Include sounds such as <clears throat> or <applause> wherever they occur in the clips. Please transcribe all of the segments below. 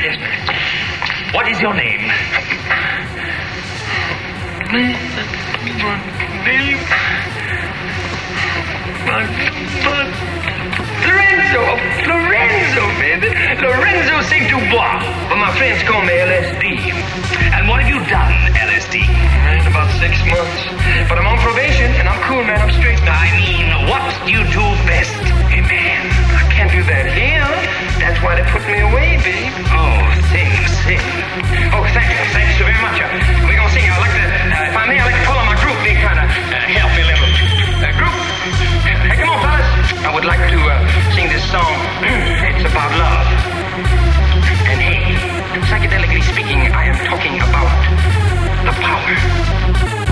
Yes, What is your name? My name. My, my, Lorenzo, Lorenzo, baby. Lorenzo St. Dubois. But my friends call me LSD. And what have you done, LSD? In about six months. But I'm on probation, and I'm cool, man. I'm straight. I mean, what do you do best? Hey, man, I can't do that here. That's why they put me away, babe. Oh, sing, sing. Oh, thank you. Thank you very much. We're to sing. I'd like to, uh, if I may, I'd like to call on my group. They kind of uh, help me a little. Uh, group, hey, come on, fellas. I would like to uh, sing this song. <clears throat> it's about love. And hey, psychedelically speaking, I am talking about the power.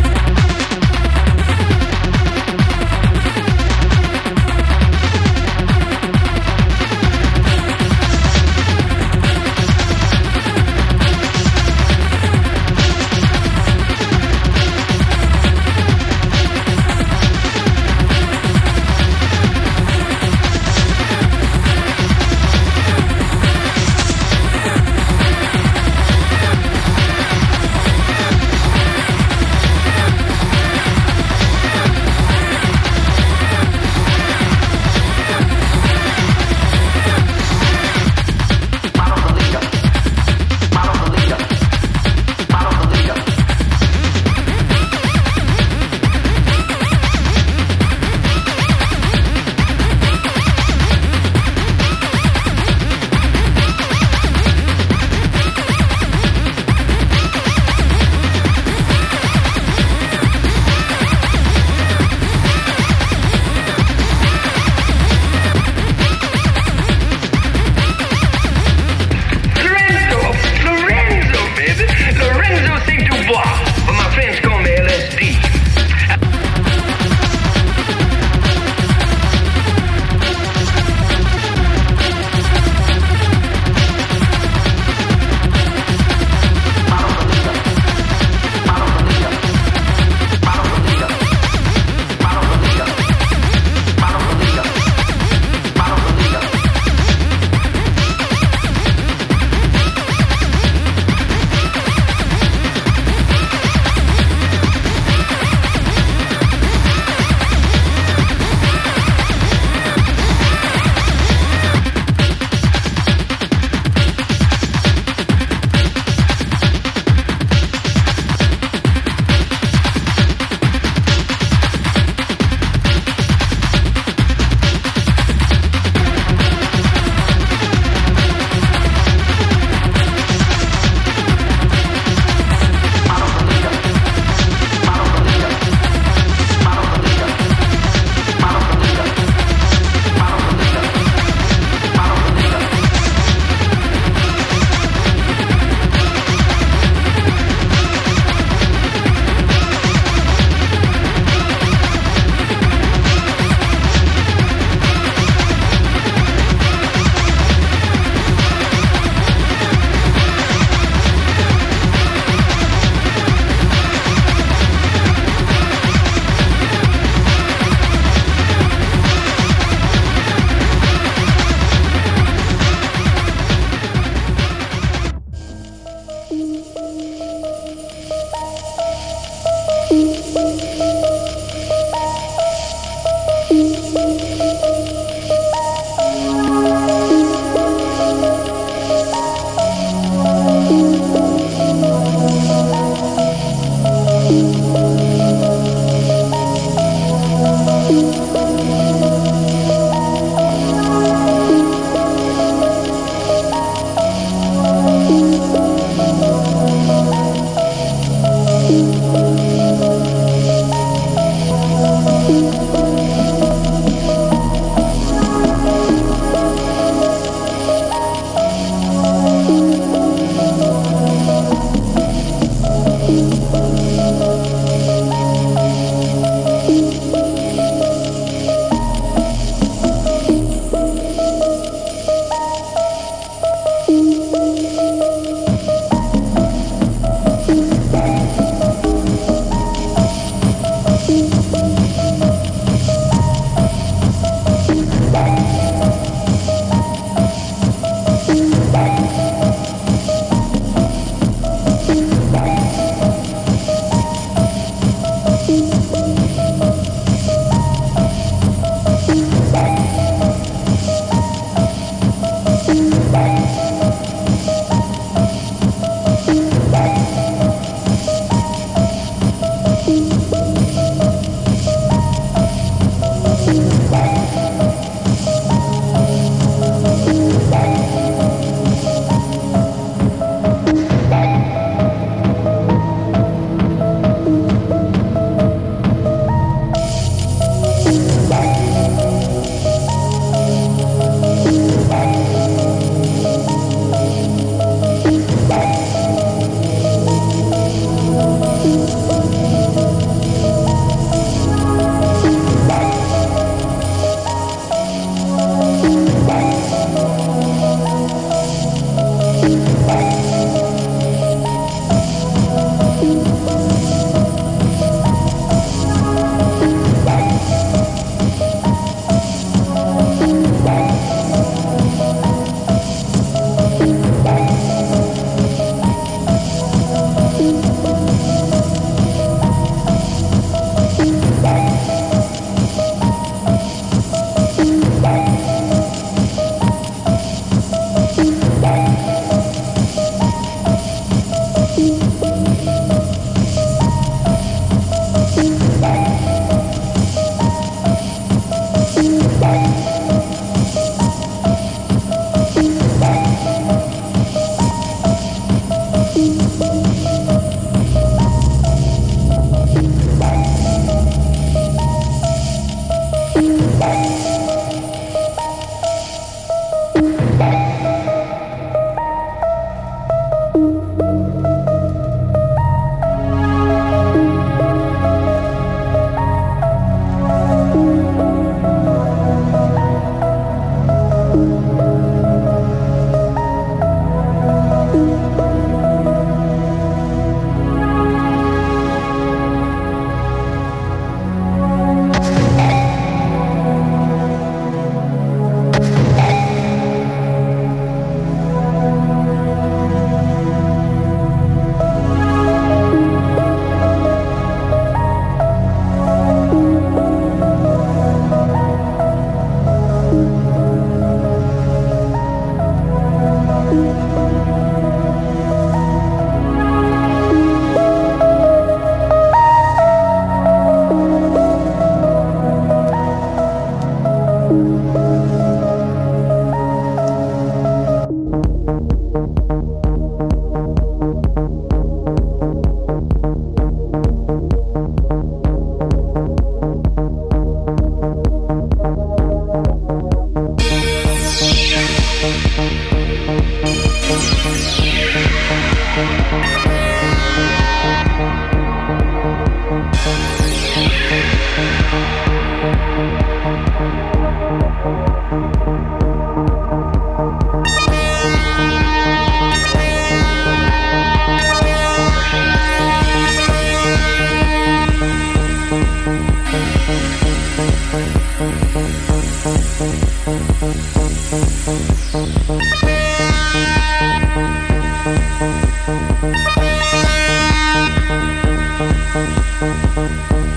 Thank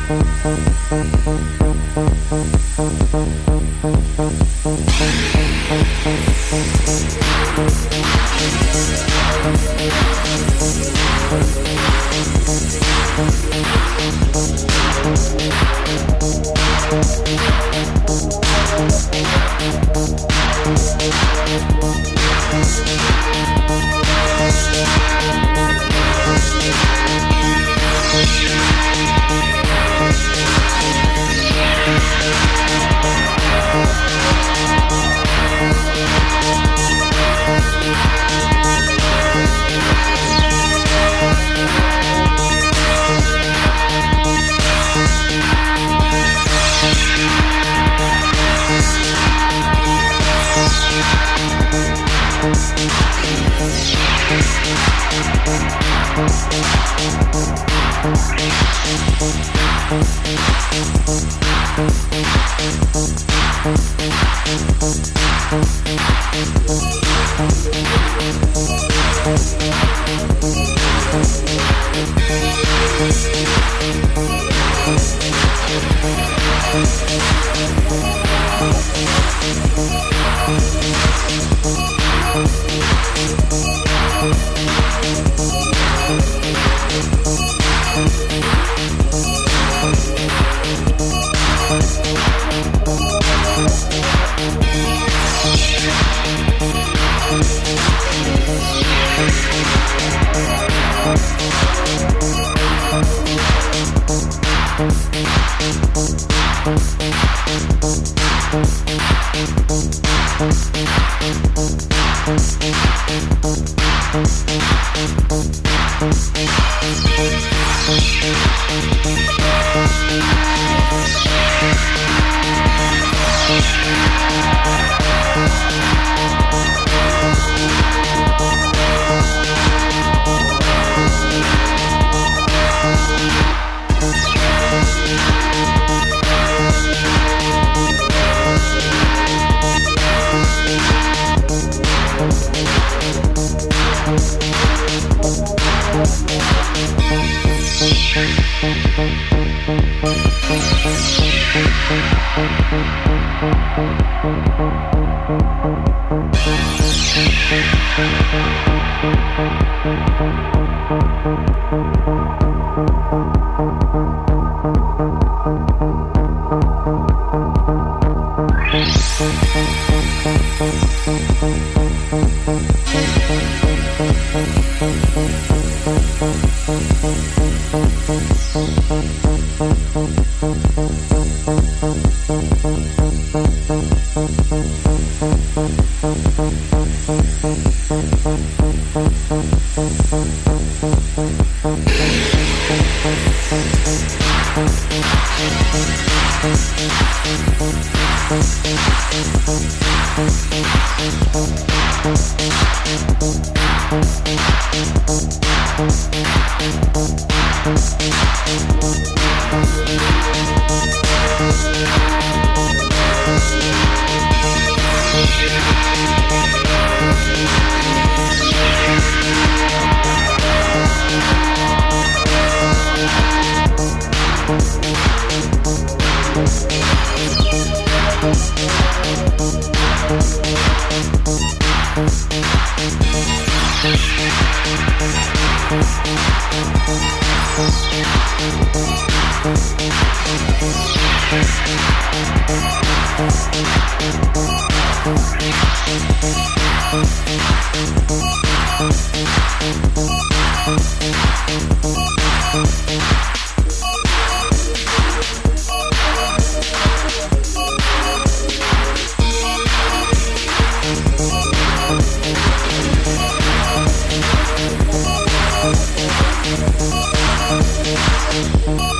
Thank you. Thank you.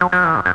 Oh.